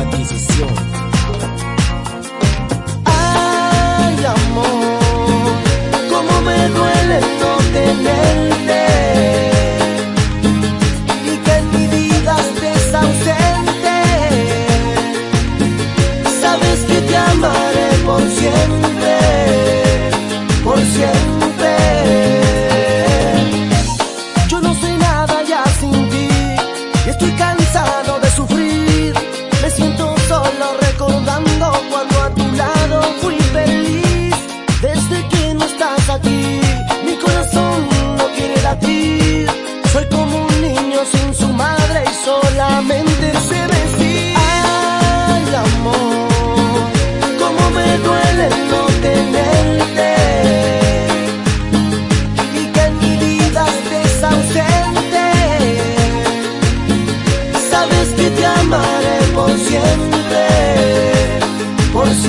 adquisición. Ay, amor, cómo me duele no tenerte. Y que en mi vida estés ausente. Sabes que te amaré por siempre, por siempre.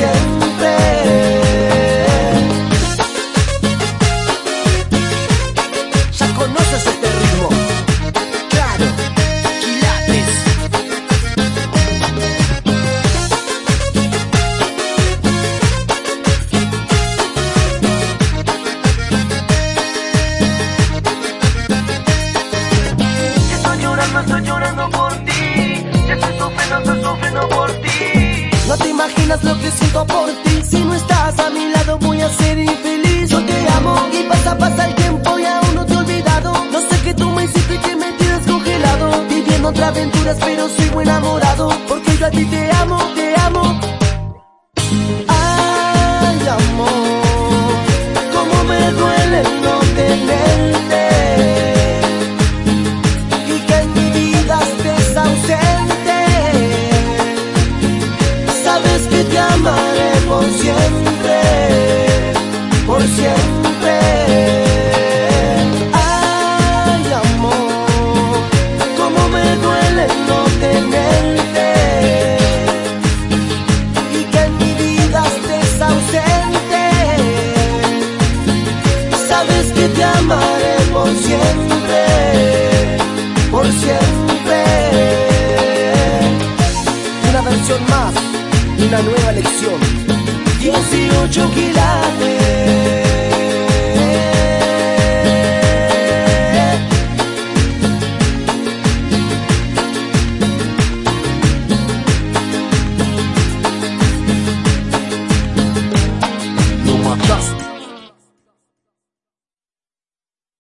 Siempre. Ya conoces este ritmo, claro. Estoy llorando, estoy llorando por ti. Ya estoy sufriendo, estoy sufriendo por ti. No te imaginas lo que siento por ti. Si no estás a mi lado, voy a ser infeliz. Yo te amo y pasa, pasa el tiempo y aún no te he olvidado. No sé qué tú me hiciste que me tienes congelado. Viviendo otras aventuras, pero muy enamorado. Porque yo a ti te más, una nueva lección. 18 quilates.